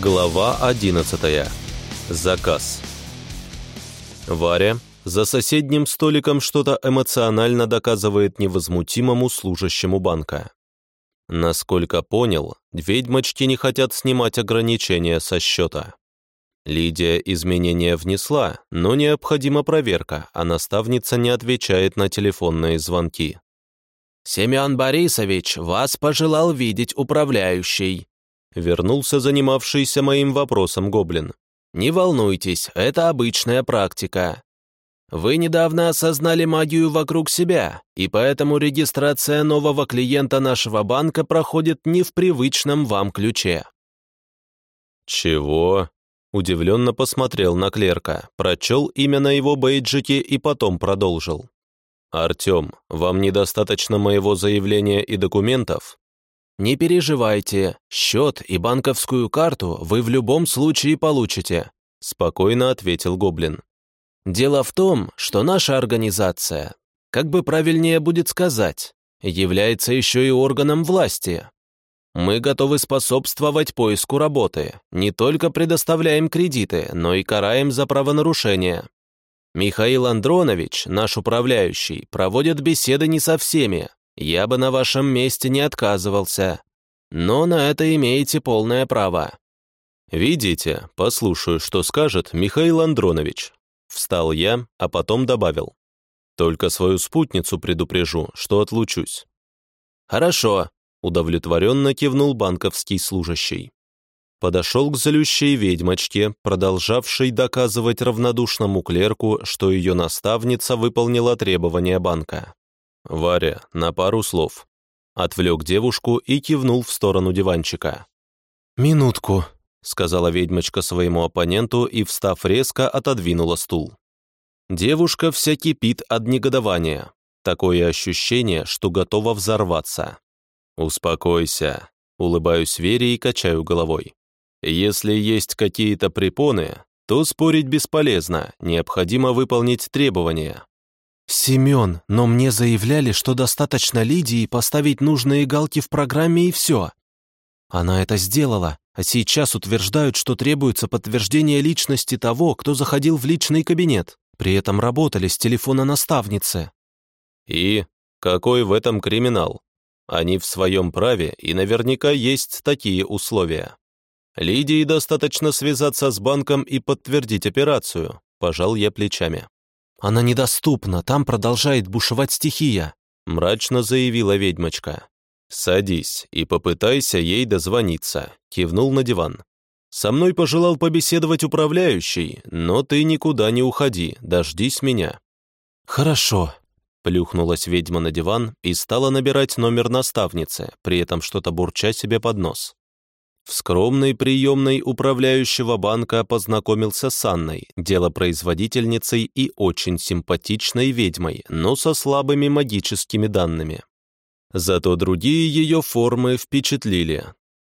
Глава 11. Заказ. Варя за соседним столиком что-то эмоционально доказывает невозмутимому служащему банка. Насколько понял, ведьмочки не хотят снимать ограничения со счета. Лидия изменения внесла, но необходима проверка, а наставница не отвечает на телефонные звонки. «Семен Борисович, вас пожелал видеть управляющий», вернулся занимавшийся моим вопросом гоблин. «Не волнуйтесь, это обычная практика. Вы недавно осознали магию вокруг себя, и поэтому регистрация нового клиента нашего банка проходит не в привычном вам ключе». «Чего?» Удивленно посмотрел на клерка, прочел имя на его бейджике и потом продолжил. «Артем, вам недостаточно моего заявления и документов?» «Не переживайте, счет и банковскую карту вы в любом случае получите», спокойно ответил Гоблин. «Дело в том, что наша организация, как бы правильнее будет сказать, является еще и органом власти. Мы готовы способствовать поиску работы, не только предоставляем кредиты, но и караем за правонарушения. Михаил Андронович, наш управляющий, проводит беседы не со всеми. Я бы на вашем месте не отказывался. Но на это имеете полное право. Видите, послушаю, что скажет Михаил Андронович. Встал я, а потом добавил. Только свою спутницу предупрежу, что отлучусь. Хорошо, Удовлетворенно кивнул банковский служащий. Подошел к злющей ведьмочке, продолжавшей доказывать равнодушному клерку, что ее наставница выполнила требования банка. «Варя, на пару слов». Отвлек девушку и кивнул в сторону диванчика. «Минутку», — сказала ведьмочка своему оппоненту и, встав резко, отодвинула стул. Девушка вся кипит от негодования. Такое ощущение, что готова взорваться. «Успокойся», — улыбаюсь Вере и качаю головой. «Если есть какие-то препоны, то спорить бесполезно, необходимо выполнить требования». «Семен, но мне заявляли, что достаточно Лидии поставить нужные галки в программе и все. Она это сделала, а сейчас утверждают, что требуется подтверждение личности того, кто заходил в личный кабинет. При этом работали с телефона наставницы». «И какой в этом криминал?» Они в своем праве, и наверняка есть такие условия. Лидии достаточно связаться с банком и подтвердить операцию, пожал я плечами. «Она недоступна, там продолжает бушевать стихия», мрачно заявила ведьмочка. «Садись и попытайся ей дозвониться», кивнул на диван. «Со мной пожелал побеседовать управляющий, но ты никуда не уходи, дождись меня». «Хорошо», Плюхнулась ведьма на диван и стала набирать номер наставницы, при этом что-то бурча себе под нос. В скромной приемной управляющего банка познакомился с Анной, делопроизводительницей и очень симпатичной ведьмой, но со слабыми магическими данными. Зато другие ее формы впечатлили,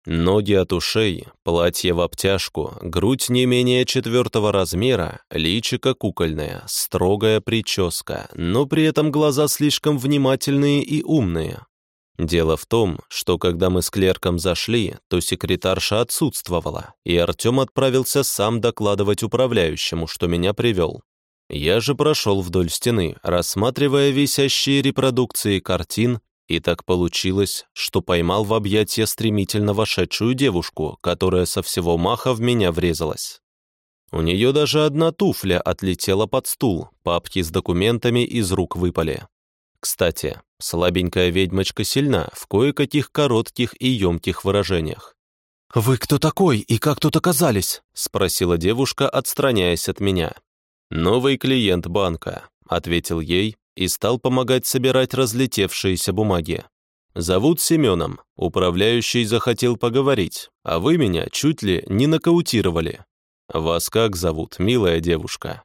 Ноги от ушей, платье в обтяжку, грудь не менее четвертого размера, личико кукольное, строгая прическа, но при этом глаза слишком внимательные и умные. Дело в том, что когда мы с клерком зашли, то секретарша отсутствовала, и Артем отправился сам докладывать управляющему, что меня привел. Я же прошел вдоль стены, рассматривая висящие репродукции картин и так получилось, что поймал в объятия стремительно вошедшую девушку, которая со всего маха в меня врезалась. У нее даже одна туфля отлетела под стул, папки с документами из рук выпали. Кстати, слабенькая ведьмочка сильна в кое-каких коротких и емких выражениях. «Вы кто такой и как тут оказались?» — спросила девушка, отстраняясь от меня. «Новый клиент банка», — ответил ей, и стал помогать собирать разлетевшиеся бумаги. «Зовут Семеном, управляющий захотел поговорить, а вы меня чуть ли не нокаутировали. Вас как зовут, милая девушка?»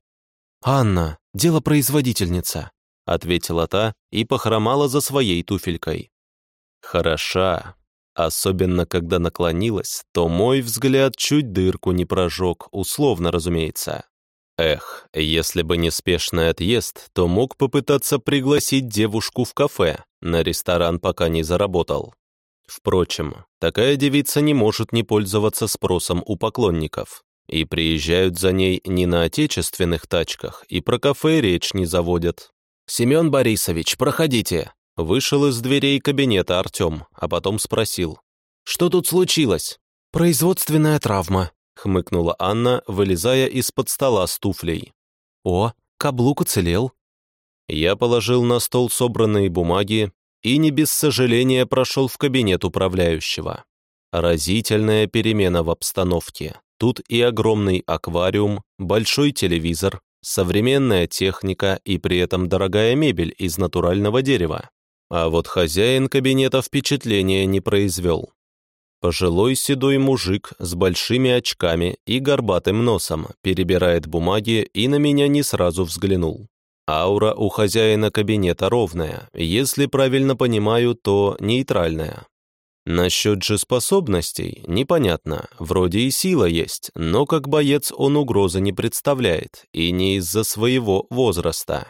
«Анна, делопроизводительница», — ответила та и похромала за своей туфелькой. «Хороша. Особенно, когда наклонилась, то мой взгляд чуть дырку не прожег, условно, разумеется. Эх, если бы не спешный отъезд, то мог попытаться пригласить девушку в кафе, на ресторан пока не заработал. Впрочем, такая девица не может не пользоваться спросом у поклонников. И приезжают за ней не на отечественных тачках, и про кафе речь не заводят. «Семен Борисович, проходите!» Вышел из дверей кабинета Артем, а потом спросил. «Что тут случилось?» «Производственная травма», — хмыкнула Анна, вылезая из-под стола с туфлей. «О, каблук уцелел». Я положил на стол собранные бумаги и не без сожаления прошел в кабинет управляющего. Разительная перемена в обстановке. Тут и огромный аквариум, большой телевизор, современная техника и при этом дорогая мебель из натурального дерева. А вот хозяин кабинета впечатления не произвел. Пожилой седой мужик с большими очками и горбатым носом перебирает бумаги и на меня не сразу взглянул. Аура у хозяина кабинета ровная, если правильно понимаю, то нейтральная. Насчет же способностей непонятно, вроде и сила есть, но как боец он угрозы не представляет, и не из-за своего возраста.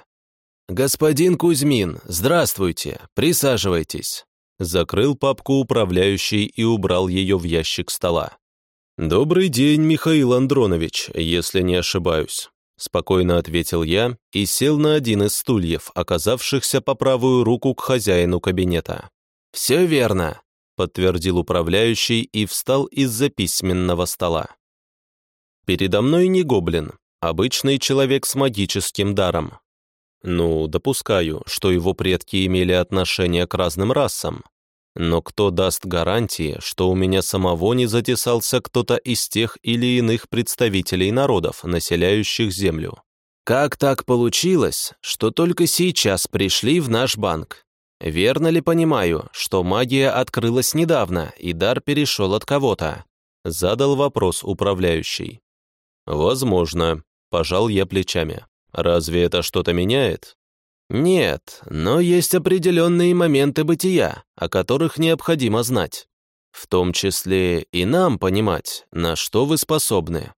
«Господин Кузьмин, здравствуйте, присаживайтесь». Закрыл папку управляющий и убрал ее в ящик стола. «Добрый день, Михаил Андронович, если не ошибаюсь», спокойно ответил я и сел на один из стульев, оказавшихся по правую руку к хозяину кабинета. «Все верно», подтвердил управляющий и встал из-за письменного стола. Передо мной не гоблин, обычный человек с магическим даром, ну, допускаю, что его предки имели отношение к разным расам. Но кто даст гарантии, что у меня самого не затесался кто-то из тех или иных представителей народов, населяющих Землю? Как так получилось, что только сейчас пришли в наш банк? Верно ли понимаю, что магия открылась недавно, и дар перешел от кого-то? Задал вопрос управляющий. Возможно, пожал я плечами. Разве это что-то меняет? Нет, но есть определенные моменты бытия, о которых необходимо знать. В том числе и нам понимать, на что вы способны.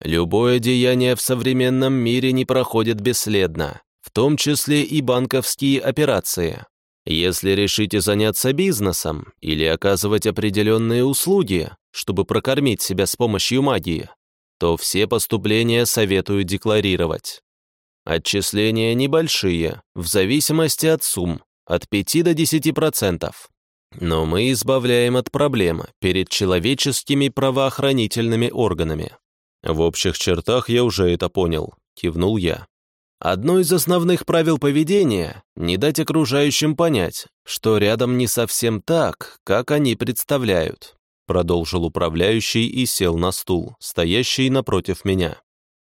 Любое деяние в современном мире не проходит бесследно, в том числе и банковские операции. Если решите заняться бизнесом или оказывать определенные услуги, чтобы прокормить себя с помощью магии, то все поступления советую декларировать. Отчисления небольшие, в зависимости от сумм, от 5 до 10%. Но мы избавляем от проблемы перед человеческими правоохранительными органами. В общих чертах я уже это понял, кивнул я. Одно из основных правил поведения — не дать окружающим понять, что рядом не совсем так, как они представляют, продолжил управляющий и сел на стул, стоящий напротив меня.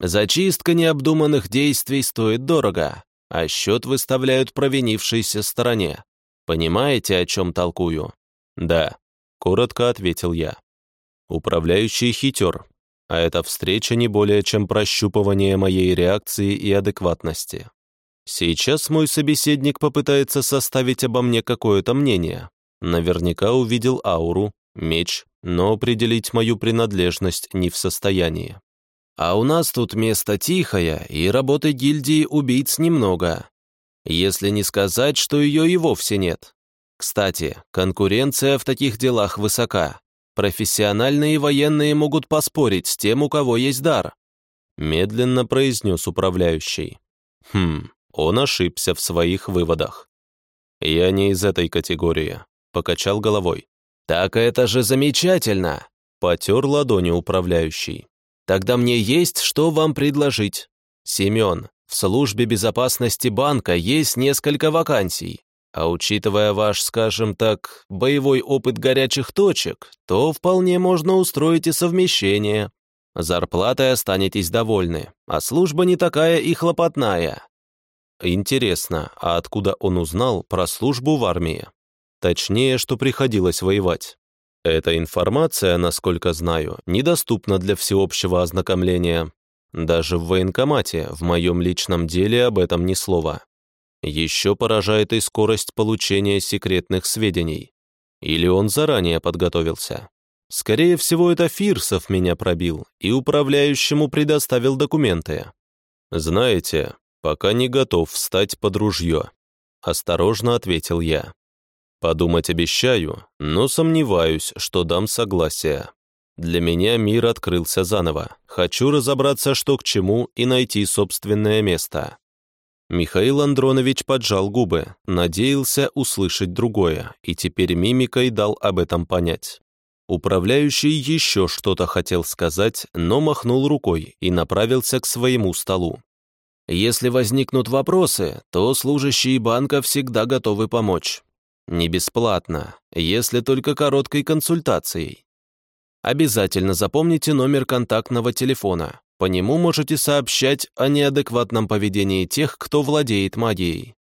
Зачистка необдуманных действий стоит дорого, а счет выставляют провинившейся стороне. Понимаете, о чем толкую? Да, коротко ответил я. Управляющий хитер, а эта встреча не более чем прощупывание моей реакции и адекватности. Сейчас мой собеседник попытается составить обо мне какое-то мнение. Наверняка увидел ауру, меч, но определить мою принадлежность не в состоянии. А у нас тут место тихое, и работы гильдии убийц немного. Если не сказать, что ее и вовсе нет. Кстати, конкуренция в таких делах высока. Профессиональные военные могут поспорить с тем, у кого есть дар. Медленно произнес управляющий. Хм, он ошибся в своих выводах. Я не из этой категории. Покачал головой. «Так это же замечательно!» Потер ладони управляющий. Тогда мне есть что вам предложить. Семен, в службе безопасности банка есть несколько вакансий. А учитывая ваш, скажем так, боевой опыт горячих точек, то вполне можно устроить и совмещение. Зарплатой останетесь довольны, а служба не такая и хлопотная. Интересно, а откуда он узнал про службу в армии? Точнее, что приходилось воевать. Эта информация, насколько знаю, недоступна для всеобщего ознакомления. Даже в военкомате, в моем личном деле об этом ни слова. Еще поражает и скорость получения секретных сведений. Или он заранее подготовился. Скорее всего, это Фирсов меня пробил и управляющему предоставил документы. Знаете, пока не готов встать под ружье. Осторожно ответил я. Подумать обещаю, но сомневаюсь, что дам согласие. Для меня мир открылся заново. Хочу разобраться, что к чему, и найти собственное место. Михаил Андронович поджал губы, надеялся услышать другое, и теперь мимикой дал об этом понять. Управляющий еще что-то хотел сказать, но махнул рукой и направился к своему столу. «Если возникнут вопросы, то служащие банка всегда готовы помочь. Не бесплатно, если только короткой консультацией. Обязательно запомните номер контактного телефона. По нему можете сообщать о неадекватном поведении тех, кто владеет магией.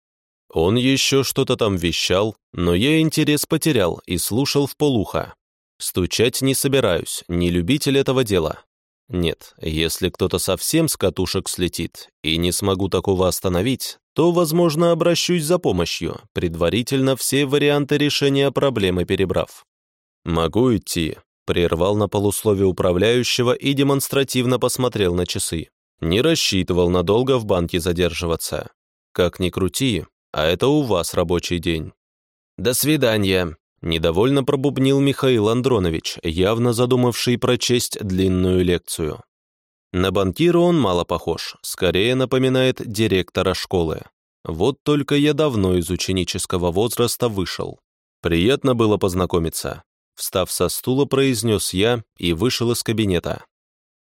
Он еще что-то там вещал, но я интерес потерял и слушал в полухо. Стучать не собираюсь, не любитель этого дела. Нет, если кто-то совсем с катушек слетит и не смогу такого остановить, то, возможно, обращусь за помощью, предварительно все варианты решения проблемы перебрав. «Могу идти», — прервал на полусловие управляющего и демонстративно посмотрел на часы. Не рассчитывал надолго в банке задерживаться. Как ни крути, а это у вас рабочий день. «До свидания», — недовольно пробубнил Михаил Андронович, явно задумавший прочесть длинную лекцию. На банкира он мало похож, скорее напоминает директора школы. Вот только я давно из ученического возраста вышел. Приятно было познакомиться. Встав со стула, произнес я и вышел из кабинета.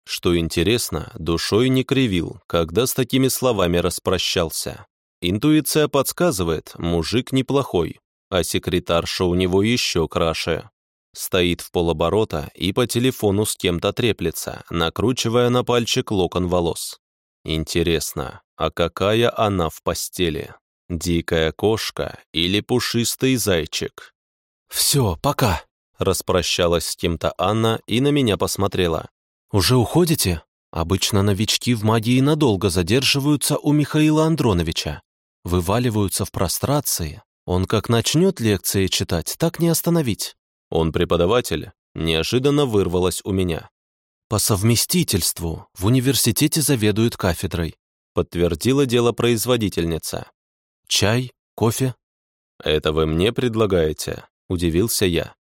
Что интересно, душой не кривил, когда с такими словами распрощался. Интуиция подсказывает, мужик неплохой, а секретарша у него еще краше. Стоит в полоборота и по телефону с кем-то треплется, накручивая на пальчик локон волос. Интересно, а какая она в постели? Дикая кошка или пушистый зайчик? «Все, пока», — распрощалась с кем-то Анна и на меня посмотрела. «Уже уходите? Обычно новички в магии надолго задерживаются у Михаила Андроновича. Вываливаются в прострации. Он как начнет лекции читать, так не остановить. Он преподаватель, неожиданно вырвалось у меня. По совместительству в университете заведует кафедрой, подтвердила дело производительница. Чай, кофе? Это вы мне предлагаете? Удивился я.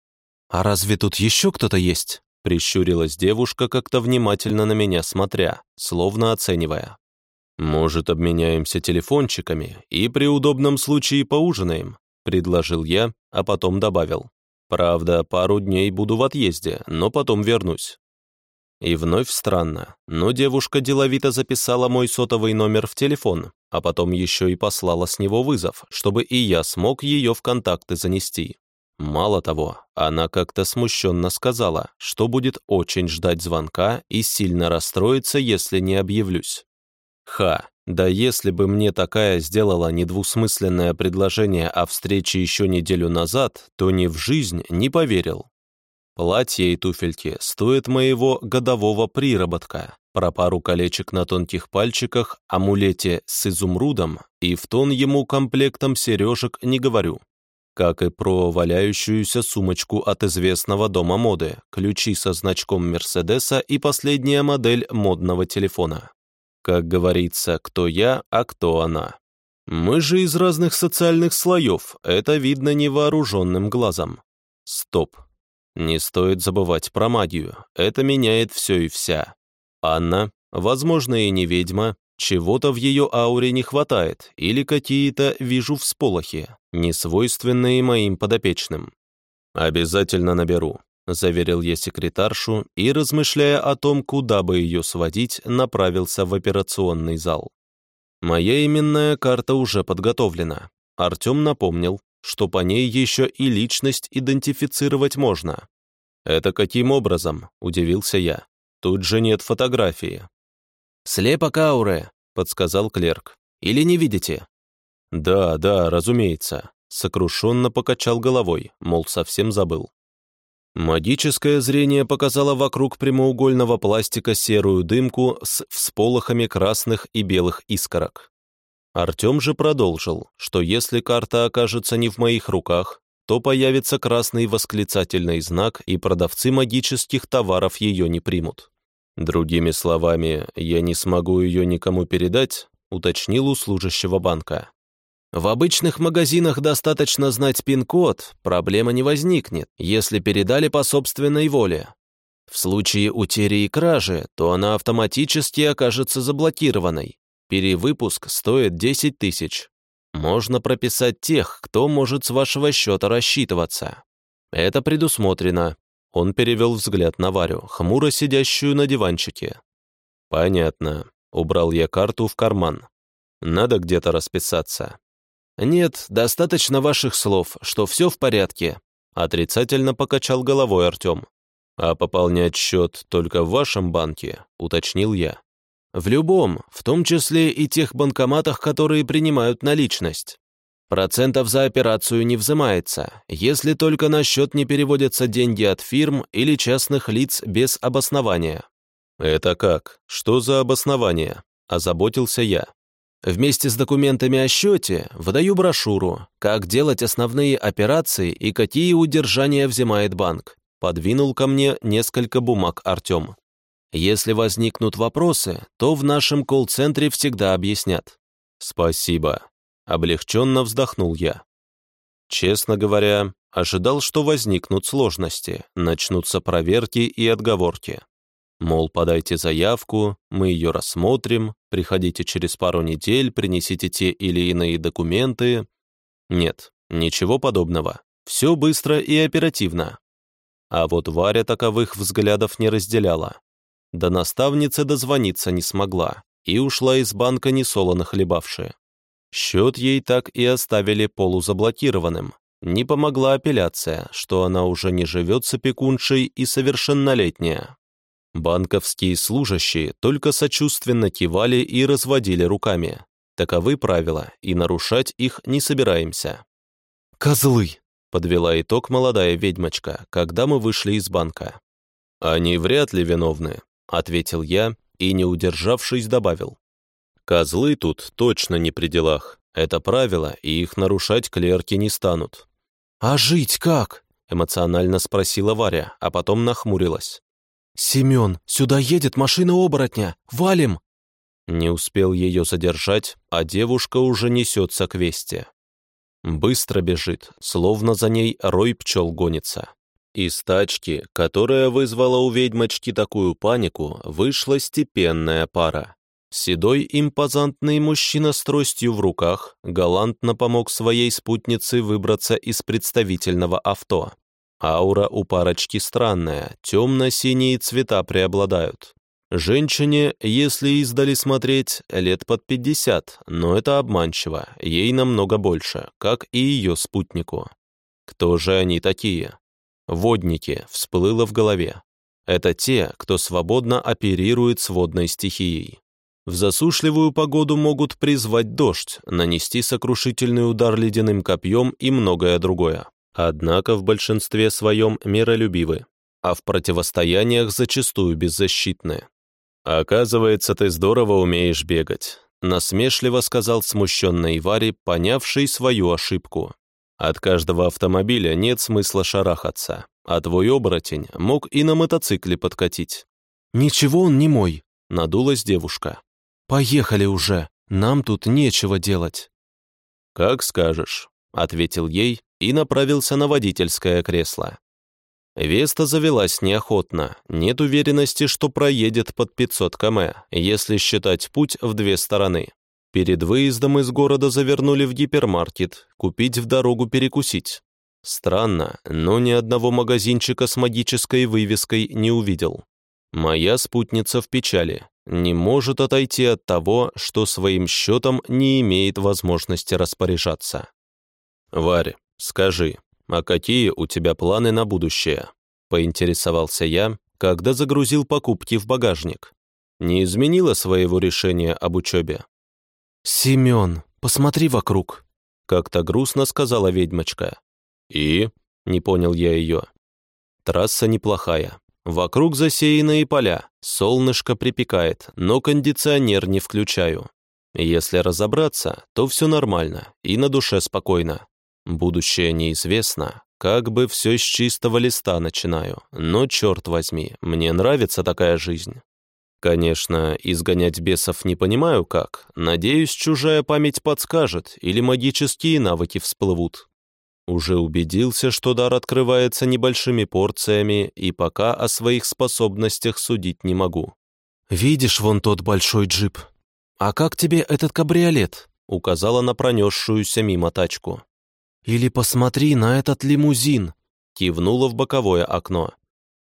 А разве тут еще кто-то есть? Прищурилась девушка, как-то внимательно на меня смотря, словно оценивая. «Может, обменяемся телефончиками и при удобном случае поужинаем?» — предложил я, а потом добавил. Правда, пару дней буду в отъезде, но потом вернусь. И вновь странно, но девушка деловито записала мой сотовый номер в телефон, а потом еще и послала с него вызов, чтобы и я смог ее в контакты занести. Мало того, она как-то смущенно сказала, что будет очень ждать звонка и сильно расстроиться, если не объявлюсь. Ха, да если бы мне такая сделала недвусмысленное предложение о встрече еще неделю назад, то ни в жизнь не поверил. Платье и туфельки стоят моего годового приработка, про пару колечек на тонких пальчиках, амулете с изумрудом и в тон ему комплектом сережек не говорю. Как и про валяющуюся сумочку от известного дома моды, ключи со значком Мерседеса и последняя модель модного телефона. Как говорится, кто я, а кто она. Мы же из разных социальных слоев, это видно невооруженным глазом. Стоп. Не стоит забывать про магию, это меняет все и вся. Анна, возможно, и не ведьма, чего-то в ее ауре не хватает, или какие-то вижу всполохи, несвойственные моим подопечным. Обязательно наберу заверил я секретаршу и, размышляя о том, куда бы ее сводить, направился в операционный зал. Моя именная карта уже подготовлена. Артем напомнил, что по ней еще и личность идентифицировать можно. «Это каким образом?» – удивился я. «Тут же нет фотографии». «Слепок ауры», – подсказал клерк. «Или не видите?» «Да, да, разумеется», — сокрушенно покачал головой, мол, совсем забыл. Магическое зрение показало вокруг прямоугольного пластика серую дымку с всполохами красных и белых искорок. Артем же продолжил, что если карта окажется не в моих руках, то появится красный восклицательный знак, и продавцы магических товаров ее не примут. Другими словами, я не смогу ее никому передать, уточнил у служащего банка. В обычных магазинах достаточно знать пин-код, проблема не возникнет, если передали по собственной воле. В случае утери и кражи, то она автоматически окажется заблокированной. Перевыпуск стоит 10 тысяч. Можно прописать тех, кто может с вашего счета рассчитываться. Это предусмотрено. Он перевел взгляд на Варю, хмуро сидящую на диванчике. «Понятно. Убрал я карту в карман. Надо где-то расписаться. «Нет, достаточно ваших слов, что все в порядке», отрицательно покачал головой Артем. «А пополнять счет только в вашем банке», уточнил я. «В любом, в том числе и тех банкоматах, которые принимают наличность. Процентов за операцию не взимается, если только на счет не переводятся деньги от фирм или частных лиц без обоснования. «Это как? Что за обоснование?» – озаботился я. Вместе с документами о счете выдаю брошюру «Как делать основные операции и какие удержания взимает банк». Подвинул ко мне несколько бумаг Артем. Если возникнут вопросы, то в нашем колл-центре всегда объяснят. «Спасибо», — облегченно вздохнул я. Честно говоря, ожидал, что возникнут сложности, начнутся проверки и отговорки. Мол, подайте заявку, мы ее рассмотрим, приходите через пару недель, принесите те или иные документы. Нет, ничего подобного. Все быстро и оперативно. А вот Варя таковых взглядов не разделяла. До наставницы дозвониться не смогла и ушла из банка несолоно хлебавшая. Счет ей так и оставили полузаблокированным. Не помогла апелляция, что она уже не живет с опекуншей и совершеннолетняя. Банковские служащие только сочувственно кивали и разводили руками. Таковы правила, и нарушать их не собираемся. «Козлы!» — подвела итог молодая ведьмочка, когда мы вышли из банка. «Они вряд ли виновны», — ответил я и, не удержавшись, добавил. «Козлы тут точно не при делах. Это правило, и их нарушать клерки не станут». «А жить как?» — эмоционально спросила Варя, а потом нахмурилась. «Семен, сюда едет машина оборотня! Валим!» Не успел ее задержать, а девушка уже несется к весте. Быстро бежит, словно за ней рой пчел гонится. Из тачки, которая вызвала у ведьмочки такую панику, вышла степенная пара. Седой импозантный мужчина с тростью в руках галантно помог своей спутнице выбраться из представительного авто. Аура у парочки странная, темно-синие цвета преобладают. Женщине, если издали смотреть, лет под 50, но это обманчиво, ей намного больше, как и ее спутнику. Кто же они такие? Водники, всплыло в голове. Это те, кто свободно оперирует с водной стихией. В засушливую погоду могут призвать дождь, нанести сокрушительный удар ледяным копьем и многое другое. Однако в большинстве своем миролюбивы, а в противостояниях зачастую беззащитны. «Оказывается, ты здорово умеешь бегать», насмешливо сказал смущенный Вари, понявший свою ошибку. «От каждого автомобиля нет смысла шарахаться, а твой оборотень мог и на мотоцикле подкатить». «Ничего он не мой», — надулась девушка. «Поехали уже, нам тут нечего делать». «Как скажешь», — ответил ей и направился на водительское кресло. Веста завелась неохотно, нет уверенности, что проедет под 500 км, если считать путь в две стороны. Перед выездом из города завернули в гипермаркет, купить в дорогу перекусить. Странно, но ни одного магазинчика с магической вывеской не увидел. Моя спутница в печали, не может отойти от того, что своим счетом не имеет возможности распоряжаться. «Варь, скажи, а какие у тебя планы на будущее?» Поинтересовался я, когда загрузил покупки в багажник. Не изменила своего решения об учебе? «Семен, посмотри вокруг», — как-то грустно сказала ведьмочка. «И?» — не понял я ее. «Трасса неплохая. Вокруг засеянные поля, солнышко припекает, но кондиционер не включаю. Если разобраться, то все нормально и на душе спокойно. Будущее неизвестно, как бы все с чистого листа начинаю, но, черт возьми, мне нравится такая жизнь. Конечно, изгонять бесов не понимаю как. Надеюсь, чужая память подскажет или магические навыки всплывут. Уже убедился, что дар открывается небольшими порциями, и пока о своих способностях судить не могу. «Видишь вон тот большой джип? А как тебе этот кабриолет?» указала на пронесшуюся мимо тачку. «Или посмотри на этот лимузин!» кивнула в боковое окно.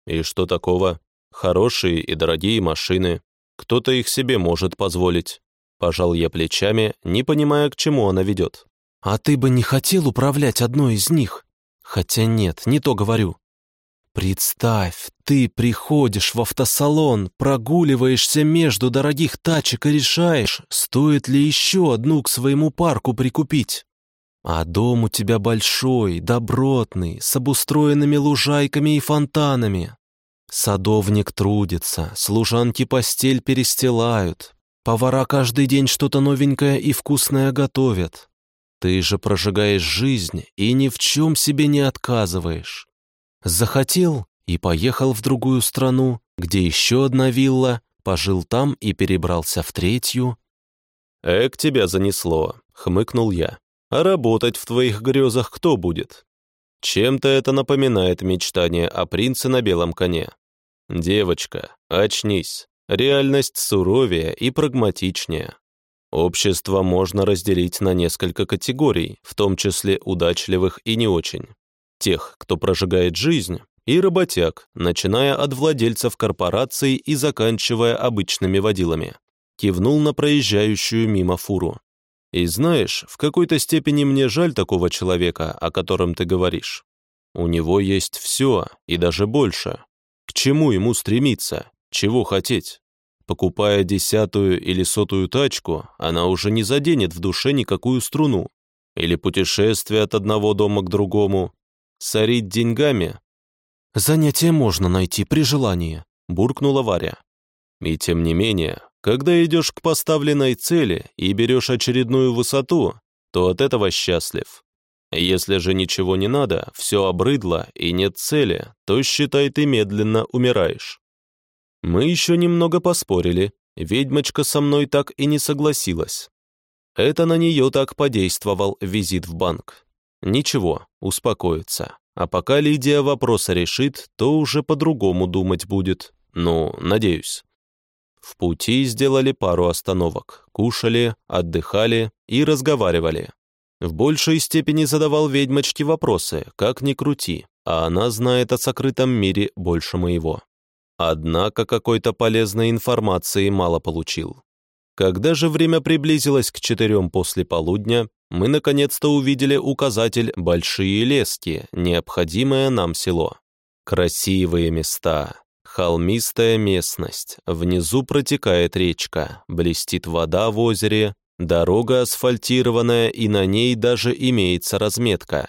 «И что такого? Хорошие и дорогие машины. Кто-то их себе может позволить». Пожал я плечами, не понимая, к чему она ведет. «А ты бы не хотел управлять одной из них?» «Хотя нет, не то говорю. Представь, ты приходишь в автосалон, прогуливаешься между дорогих тачек и решаешь, стоит ли еще одну к своему парку прикупить. А дом у тебя большой, добротный, с обустроенными лужайками и фонтанами. Садовник трудится, служанки постель перестилают, повара каждый день что-то новенькое и вкусное готовят. Ты же прожигаешь жизнь и ни в чем себе не отказываешь. Захотел и поехал в другую страну, где еще одна вилла, пожил там и перебрался в третью. «Эк, тебя занесло», — хмыкнул я. «А работать в твоих грезах кто будет?» Чем-то это напоминает мечтание о принце на белом коне. Девочка, очнись. Реальность суровее и прагматичнее. Общество можно разделить на несколько категорий, в том числе удачливых и не очень. Тех, кто прожигает жизнь, и работяг, начиная от владельцев корпораций и заканчивая обычными водилами. Кивнул на проезжающую мимо фуру. И знаешь, в какой-то степени мне жаль такого человека, о котором ты говоришь. У него есть все, и даже больше. К чему ему стремиться? Чего хотеть? Покупая десятую или сотую тачку, она уже не заденет в душе никакую струну. Или путешествие от одного дома к другому. Сорить деньгами? Занятие можно найти при желании, буркнула Варя. И тем не менее, когда идешь к поставленной цели и берешь очередную высоту, то от этого счастлив. Если же ничего не надо, все обрыдло и нет цели, то считай ты медленно умираешь. Мы еще немного поспорили, ведьмочка со мной так и не согласилась. Это на нее так подействовал визит в банк. Ничего, успокоится. А пока Лидия вопроса решит, то уже по-другому думать будет. Ну, надеюсь. В пути сделали пару остановок, кушали, отдыхали и разговаривали. В большей степени задавал ведьмочке вопросы, как ни крути, а она знает о сокрытом мире больше моего. Однако какой-то полезной информации мало получил. Когда же время приблизилось к четырем после полудня, мы наконец-то увидели указатель «Большие лески», необходимое нам село. Красивые места, холмистая местность, внизу протекает речка, блестит вода в озере, Дорога асфальтированная, и на ней даже имеется разметка.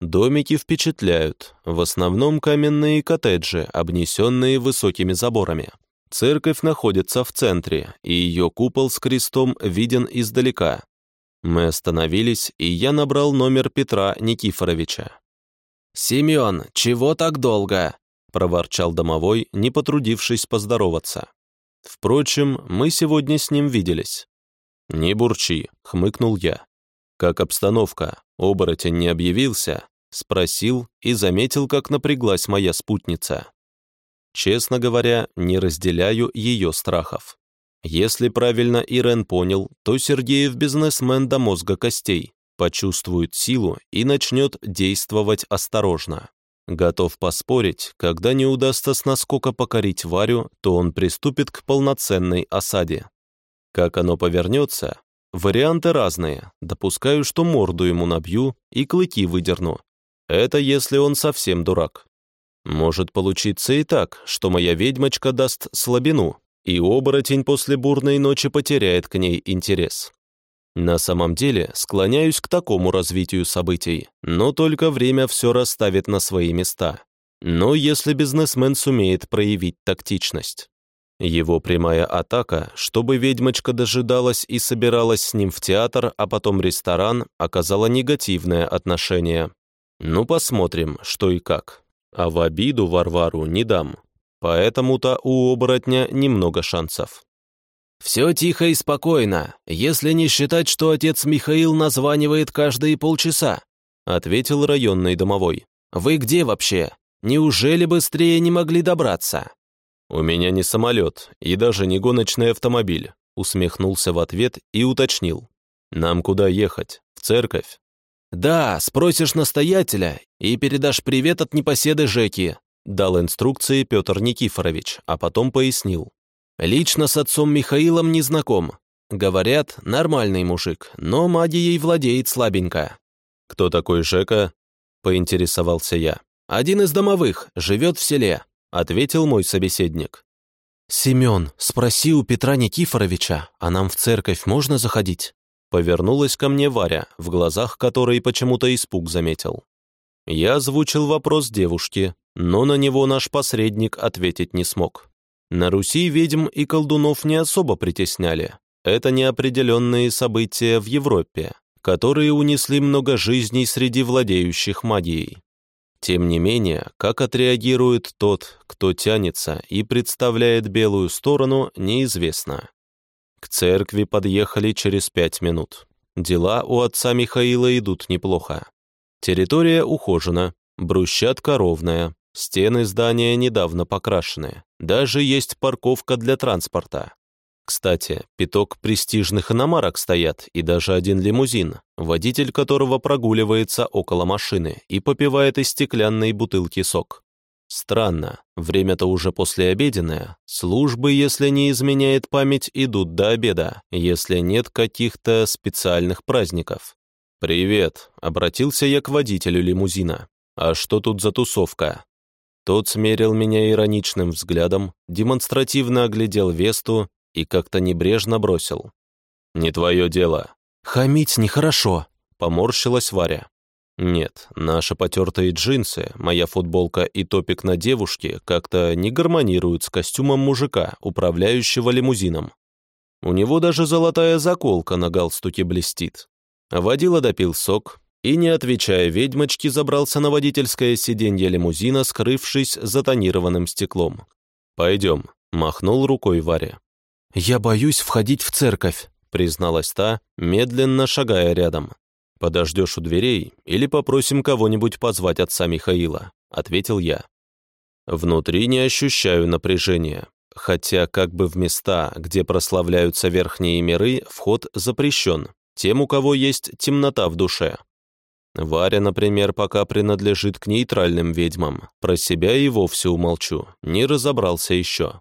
Домики впечатляют, в основном каменные коттеджи, обнесенные высокими заборами. Церковь находится в центре, и ее купол с крестом виден издалека. Мы остановились, и я набрал номер Петра Никифоровича. «Семен, чего так долго?» – проворчал домовой, не потрудившись поздороваться. Впрочем, мы сегодня с ним виделись. «Не бурчи», — хмыкнул я. «Как обстановка? Оборотень не объявился?» Спросил и заметил, как напряглась моя спутница. Честно говоря, не разделяю ее страхов. Если правильно Ирен понял, то Сергеев бизнесмен до мозга костей, почувствует силу и начнет действовать осторожно. Готов поспорить, когда не удастся с наскока покорить Варю, то он приступит к полноценной осаде. Как оно повернется? Варианты разные. Допускаю, что морду ему набью и клыки выдерну. Это если он совсем дурак. Может получиться и так, что моя ведьмочка даст слабину, и оборотень после бурной ночи потеряет к ней интерес. На самом деле склоняюсь к такому развитию событий, но только время все расставит на свои места. Но если бизнесмен сумеет проявить тактичность. Его прямая атака, чтобы ведьмочка дожидалась и собиралась с ним в театр, а потом ресторан, оказала негативное отношение. Ну, посмотрим, что и как. А в обиду Варвару не дам. поэтому-то у оборотня немного шансов. «Все тихо и спокойно, если не считать, что отец Михаил названивает каждые полчаса», ответил районный домовой. «Вы где вообще? Неужели быстрее не могли добраться?» «У меня не самолет и даже не гоночный автомобиль», усмехнулся в ответ и уточнил. «Нам куда ехать? В церковь?» «Да, спросишь настоятеля и передашь привет от непоседы Жеки», дал инструкции Петр Никифорович, а потом пояснил. «Лично с отцом Михаилом не знаком. Говорят, нормальный мужик, но магией владеет слабенько». «Кто такой Жека?» — поинтересовался я. «Один из домовых, живет в селе», — ответил мой собеседник. «Семен, спроси у Петра Никифоровича, а нам в церковь можно заходить?» Повернулась ко мне Варя, в глазах которой почему-то испуг заметил. Я озвучил вопрос девушке, но на него наш посредник ответить не смог. На Руси ведьм и колдунов не особо притесняли. Это неопределенные события в Европе, которые унесли много жизней среди владеющих магией. Тем не менее, как отреагирует тот, кто тянется и представляет белую сторону, неизвестно. К церкви подъехали через пять минут. Дела у отца Михаила идут неплохо. Территория ухожена, брусчатка ровная, стены здания недавно покрашены, даже есть парковка для транспорта. Кстати, пяток престижных иномарок стоят и даже один лимузин, водитель которого прогуливается около машины и попивает из стеклянной бутылки сок. Странно, время-то уже послеобеденное. Службы, если не изменяет память, идут до обеда, если нет каких-то специальных праздников. «Привет», — обратился я к водителю лимузина. «А что тут за тусовка?» Тот смерил меня ироничным взглядом, демонстративно оглядел Весту и как-то небрежно бросил. «Не твое дело». «Хамить нехорошо», — поморщилась Варя. Нет, наши потертые джинсы, моя футболка и топик на девушке как-то не гармонируют с костюмом мужика, управляющего лимузином. У него даже золотая заколка на галстуке блестит. Водила допил сок и, не отвечая ведьмочке, забрался на водительское сиденье лимузина, скрывшись за тонированным стеклом. «Пойдем», — махнул рукой Варя. «Я боюсь входить в церковь», — призналась та, медленно шагая рядом. «Подождешь у дверей или попросим кого-нибудь позвать отца Михаила», — ответил я. Внутри не ощущаю напряжения, хотя как бы в места, где прославляются верхние миры, вход запрещен, тем, у кого есть темнота в душе. Варя, например, пока принадлежит к нейтральным ведьмам, про себя и вовсе умолчу, не разобрался еще.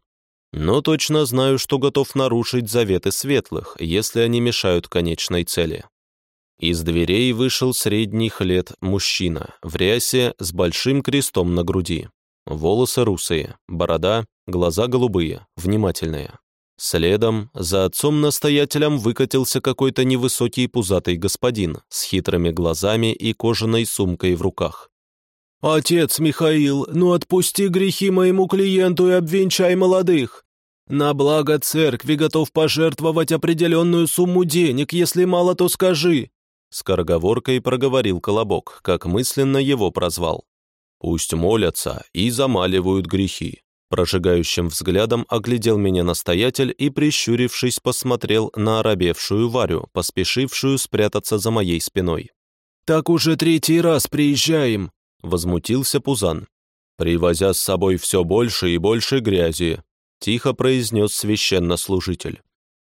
Но точно знаю, что готов нарушить заветы светлых, если они мешают конечной цели. Из дверей вышел средних лет мужчина в рясе с большим крестом на груди. Волосы русые, борода, глаза голубые, внимательные. Следом за отцом-настоятелем выкатился какой-то невысокий пузатый господин с хитрыми глазами и кожаной сумкой в руках. «Отец Михаил, ну отпусти грехи моему клиенту и обвенчай молодых. На благо церкви готов пожертвовать определенную сумму денег, если мало, то скажи. Скороговоркой проговорил Колобок, как мысленно его прозвал. «Пусть молятся и замаливают грехи». Прожигающим взглядом оглядел меня настоятель и, прищурившись, посмотрел на оробевшую Варю, поспешившую спрятаться за моей спиной. «Так уже третий раз приезжаем», — возмутился Пузан. «Привозя с собой все больше и больше грязи», — тихо произнес священнослужитель.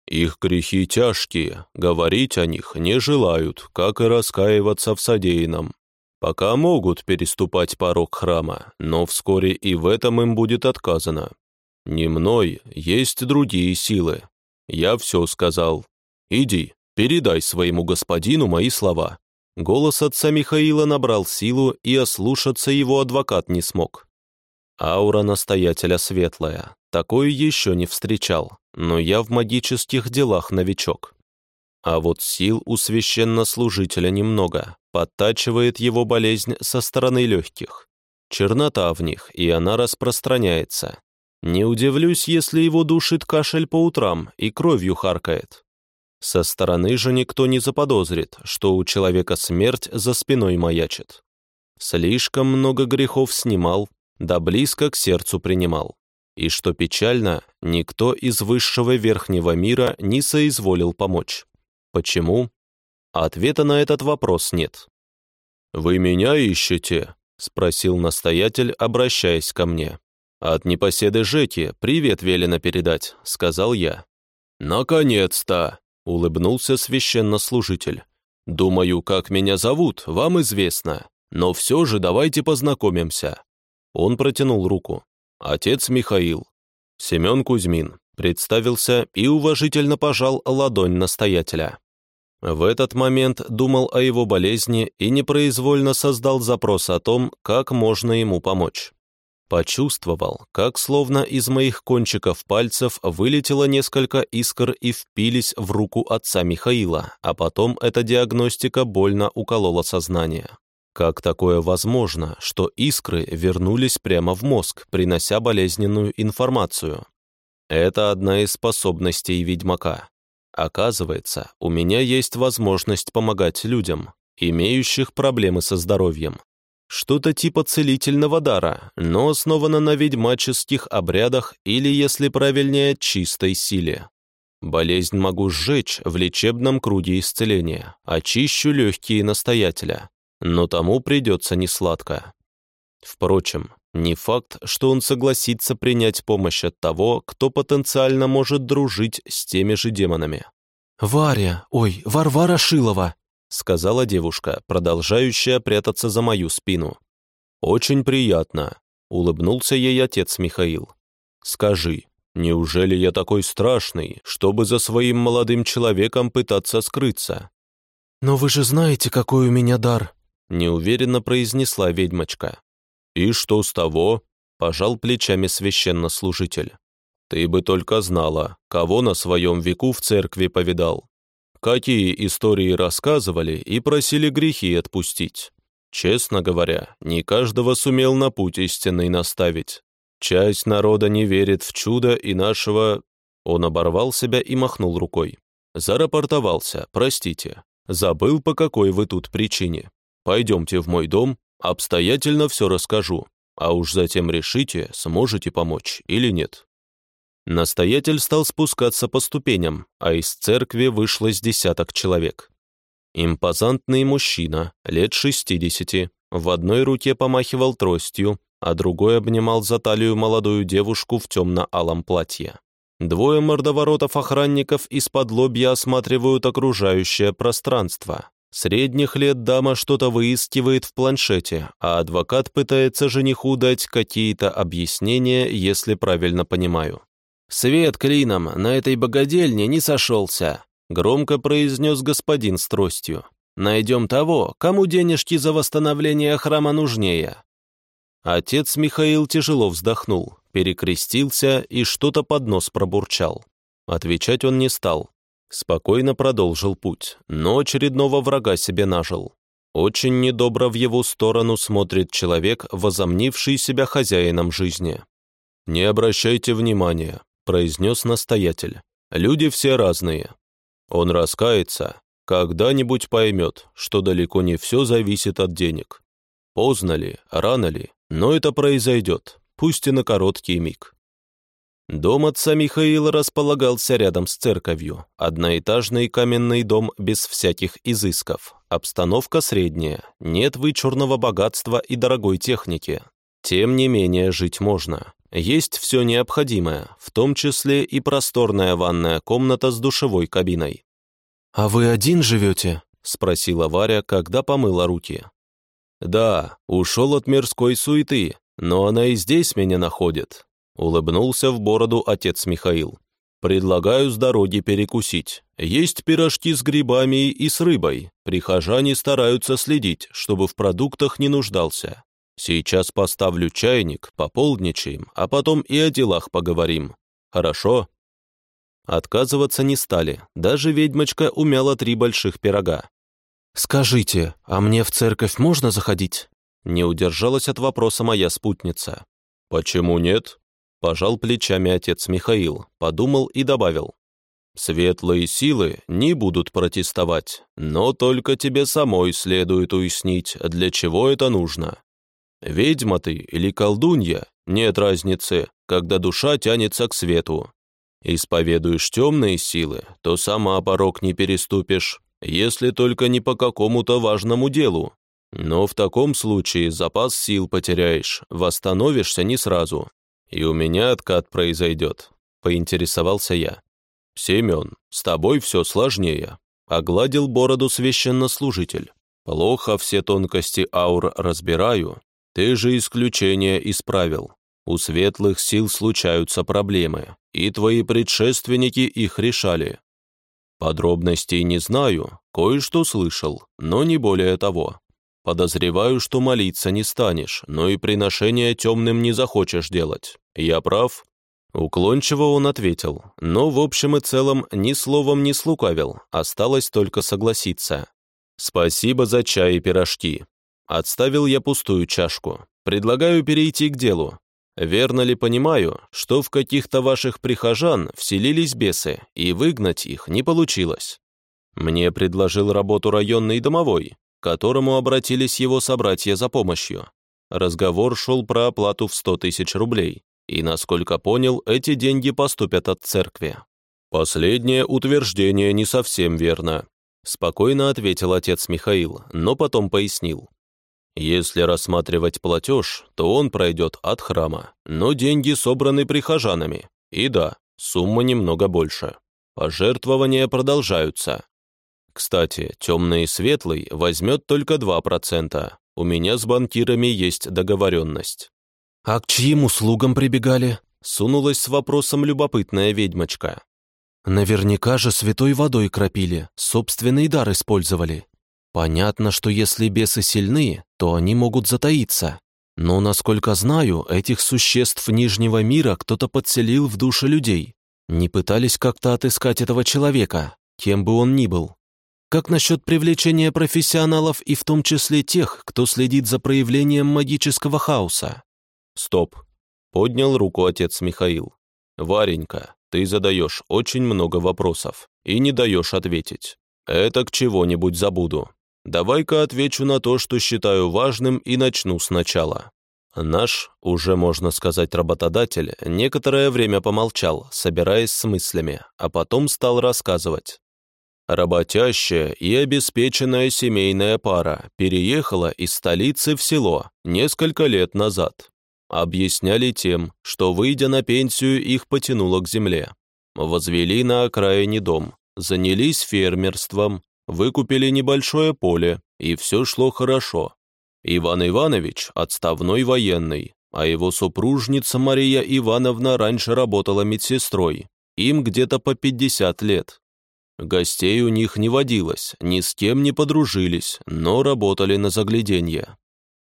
Их грехи тяжкие, говорить о них не желают, как и раскаиваться в содеянном. Пока могут переступать порог храма, но вскоре и в этом им будет отказано. Не мной, есть другие силы. Я все сказал. Иди, передай своему господину мои слова». Голос отца Михаила набрал силу, и ослушаться его адвокат не смог. Аура настоятеля светлая, такой еще не встречал но я в магических делах новичок. А вот сил у священнослужителя немного, подтачивает его болезнь со стороны легких. Чернота в них, и она распространяется. Не удивлюсь, если его душит кашель по утрам и кровью харкает. Со стороны же никто не заподозрит, что у человека смерть за спиной маячит. Слишком много грехов снимал, да близко к сердцу принимал. И что печально, никто из высшего верхнего мира не соизволил помочь. Почему? Ответа на этот вопрос нет. «Вы меня ищете?» — спросил настоятель, обращаясь ко мне. «От непоседы Жеки привет велено передать», — сказал я. «Наконец-то!» — улыбнулся священнослужитель. «Думаю, как меня зовут, вам известно, но все же давайте познакомимся». Он протянул руку. «Отец Михаил». Семен Кузьмин представился и уважительно пожал ладонь настоятеля. В этот момент думал о его болезни и непроизвольно создал запрос о том, как можно ему помочь. Почувствовал, как словно из моих кончиков пальцев вылетело несколько искр и впились в руку отца Михаила, а потом эта диагностика больно уколола сознание. Как такое возможно, что искры вернулись прямо в мозг, принося болезненную информацию? Это одна из способностей ведьмака. Оказывается, у меня есть возможность помогать людям, имеющих проблемы со здоровьем. Что-то типа целительного дара, но основано на ведьмаческих обрядах или, если правильнее, чистой силе. Болезнь могу сжечь в лечебном круге исцеления, очищу легкие настоятеля, но тому придется несладко. Впрочем, не факт, что он согласится принять помощь от того, кто потенциально может дружить с теми же демонами. «Варя, ой, Варвара Шилова!» Сказала девушка, продолжающая прятаться за мою спину. «Очень приятно», — улыбнулся ей отец Михаил. «Скажи, неужели я такой страшный, чтобы за своим молодым человеком пытаться скрыться?» «Но вы же знаете, какой у меня дар», — неуверенно произнесла ведьмочка. «И что с того?» — пожал плечами священнослужитель. «Ты бы только знала, кого на своем веку в церкви повидал. Какие истории рассказывали и просили грехи отпустить. Честно говоря, не каждого сумел на путь истинный наставить. Часть народа не верит в чудо и нашего...» Он оборвал себя и махнул рукой. «Зарапортовался, простите. Забыл, по какой вы тут причине. Пойдемте в мой дом, Обстоятельно все расскажу, а уж затем решите, сможете помочь или нет». Настоятель стал спускаться по ступеням, а из церкви вышло с десяток человек. Импозантный мужчина, лет шестидесяти, в одной руке помахивал тростью, а другой обнимал за талию молодую девушку в темно-алом платье. Двое мордоворотов-охранников из-под лобья осматривают окружающее пространство, Средних лет дама что-то выискивает в планшете, а адвокат пытается жениху дать какие-то объяснения, если правильно понимаю. «Свет клином на этой богадельне не сошелся», — громко произнес господин с тростью. «Найдем того, кому денежки за восстановление храма нужнее». Отец Михаил тяжело вздохнул, перекрестился и что-то под нос пробурчал. Отвечать он не стал, Спокойно продолжил путь, но очередного врага себе нажил. Очень недобро в его сторону смотрит человек, возомнивший себя хозяином жизни. «Не обращайте внимания», — произнес настоятель. «Люди все разные. Он раскается, когда-нибудь поймет, что далеко не все зависит от денег. Поздно ли, рано ли, но это произойдет, пусть и на короткий миг. Дом отца Михаила располагался рядом с церковью, одноэтажный каменный дом без всяких изысков, обстановка средняя, нет вычурного богатства и дорогой техники. Тем не менее жить можно. Есть все необходимое, в том числе и просторная ванная комната с душевой кабиной. «А вы один живете?» — спросила Варя, когда помыла руки. «Да, ушел от мирской суеты, но она и здесь меня находит. Улыбнулся в бороду отец Михаил. «Предлагаю с дороги перекусить. Есть пирожки с грибами и с рыбой. Прихожане стараются следить, чтобы в продуктах не нуждался. Сейчас поставлю чайник, пополдничаем, а потом и о делах поговорим. Хорошо?» Отказываться не стали. Даже ведьмочка умяла три больших пирога. «Скажите, а мне в церковь можно заходить?» Не удержалась от вопроса моя спутница. «Почему нет?» Пожал плечами отец Михаил, подумал и добавил. «Светлые силы не будут протестовать, но только тебе самой следует уяснить, для чего это нужно. Ведьма ты или колдунья, нет разницы, когда душа тянется к свету. Исповедуешь темные силы, то сама порог не переступишь, если только не по какому-то важному делу. Но в таком случае запас сил потеряешь, восстановишься не сразу. И у меня откат произойдет, поинтересовался я. Семен, с тобой все сложнее, огладил бороду священнослужитель. Плохо все тонкости аур разбираю, ты же исключение исправил. У светлых сил случаются проблемы, и твои предшественники их решали. Подробностей не знаю, кое-что слышал, но не более того. Подозреваю, что молиться не станешь, но и приношение темным не захочешь делать. Я прав?» Уклончиво он ответил, но в общем и целом ни словом не слукавил, осталось только согласиться. «Спасибо за чай и пирожки». Отставил я пустую чашку. «Предлагаю перейти к делу. Верно ли понимаю, что в каких-то ваших прихожан вселились бесы, и выгнать их не получилось? Мне предложил работу районный домовой, к которому обратились его собратья за помощью. Разговор шел про оплату в 100 тысяч рублей, и, насколько понял, эти деньги поступят от церкви. Последнее утверждение не совсем верно, спокойно ответил отец Михаил, но потом пояснил. Если рассматривать платеж, то он пройдет от храма, но деньги собраны прихожанами. И да, сумма немного больше. Пожертвования продолжаются. Кстати, темный и светлый возьмет только 2%. У меня с банкирами есть договоренность. «А к чьим услугам прибегали?» Сунулась с вопросом любопытная ведьмочка. «Наверняка же святой водой кропили, собственный дар использовали. Понятно, что если бесы сильны, то они могут затаиться. Но, насколько знаю, этих существ Нижнего мира кто-то подселил в души людей. Не пытались как-то отыскать этого человека, кем бы он ни был. Как насчет привлечения профессионалов и в том числе тех, кто следит за проявлением магического хаоса? Стоп. Поднял руку отец Михаил. Варенька, ты задаешь очень много вопросов и не даешь ответить. Это к чего-нибудь забуду. Давай-ка отвечу на то, что считаю важным, и начну сначала. Наш, уже можно сказать, работодатель, некоторое время помолчал, собираясь с мыслями, а потом стал рассказывать. Работящая и обеспеченная семейная пара переехала из столицы в село несколько лет назад. Объясняли тем, что, выйдя на пенсию, их потянуло к земле. Возвели на окраине дом, занялись фермерством, Выкупили небольшое поле, и все шло хорошо. Иван Иванович – отставной военный, а его супружница Мария Ивановна раньше работала медсестрой, им где-то по 50 лет. Гостей у них не водилось, ни с кем не подружились, но работали на загляденье.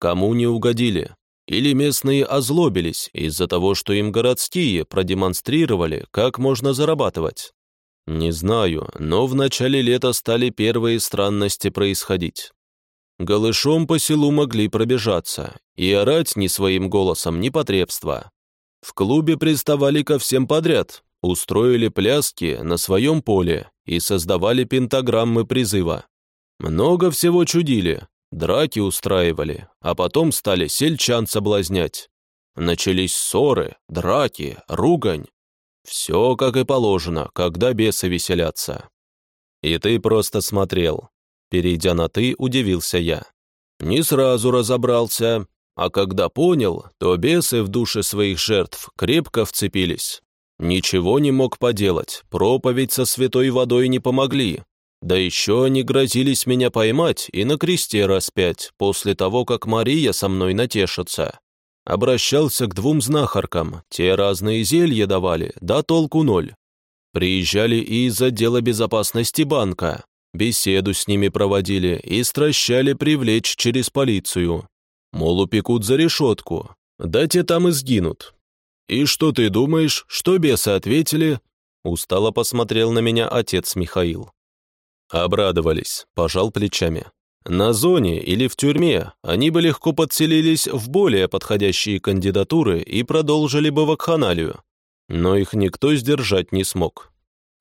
Кому не угодили? Или местные озлобились из-за того, что им городские продемонстрировали, как можно зарабатывать? Не знаю, но в начале лета стали первые странности происходить. Голышом по селу могли пробежаться и орать ни своим голосом, ни потребства. В клубе приставали ко всем подряд, устроили пляски на своем поле и создавали пентаграммы призыва. Много всего чудили, драки устраивали, а потом стали сельчан соблазнять. Начались ссоры, драки, ругань, все как и положено, когда бесы веселятся. И ты просто смотрел. Перейдя на «ты», удивился я. Не сразу разобрался, а когда понял, то бесы в душе своих жертв крепко вцепились. Ничего не мог поделать, проповедь со святой водой не помогли. Да еще они грозились меня поймать и на кресте распять, после того, как Мария со мной натешится. Обращался к двум знахаркам, те разные зелья давали, да толку ноль. Приезжали и из отдела безопасности банка, беседу с ними проводили и стращали привлечь через полицию. Мол, упекут за решетку, да те там и сгинут. «И что ты думаешь, что бесы ответили?» Устало посмотрел на меня отец Михаил. Обрадовались, пожал плечами. На зоне или в тюрьме они бы легко подселились в более подходящие кандидатуры и продолжили бы вакханалию. Но их никто сдержать не смог.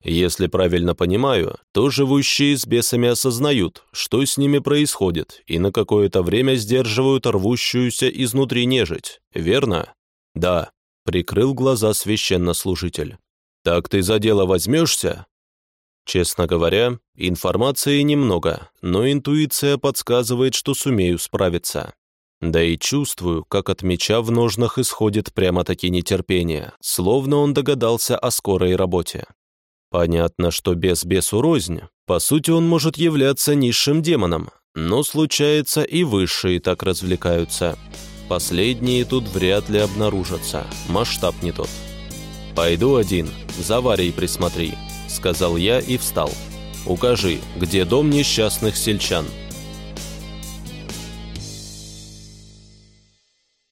Если правильно понимаю, то живущие с бесами осознают, что с ними происходит, и на какое-то время сдерживают рвущуюся изнутри нежить, верно? Да, прикрыл глаза священнослужитель. Так ты за дело возьмешься? Честно говоря, информации немного, но интуиция подсказывает, что сумею справиться. Да и чувствую, как от меча в ножнах исходит прямо-таки нетерпение, словно он догадался о скорой работе. Понятно, что без бесу рознь. По сути, он может являться низшим демоном, но случается и высшие так развлекаются. Последние тут вряд ли обнаружатся, масштаб не тот. «Пойду один, за Варей присмотри», — сказал я и встал. «Укажи, где дом несчастных сельчан».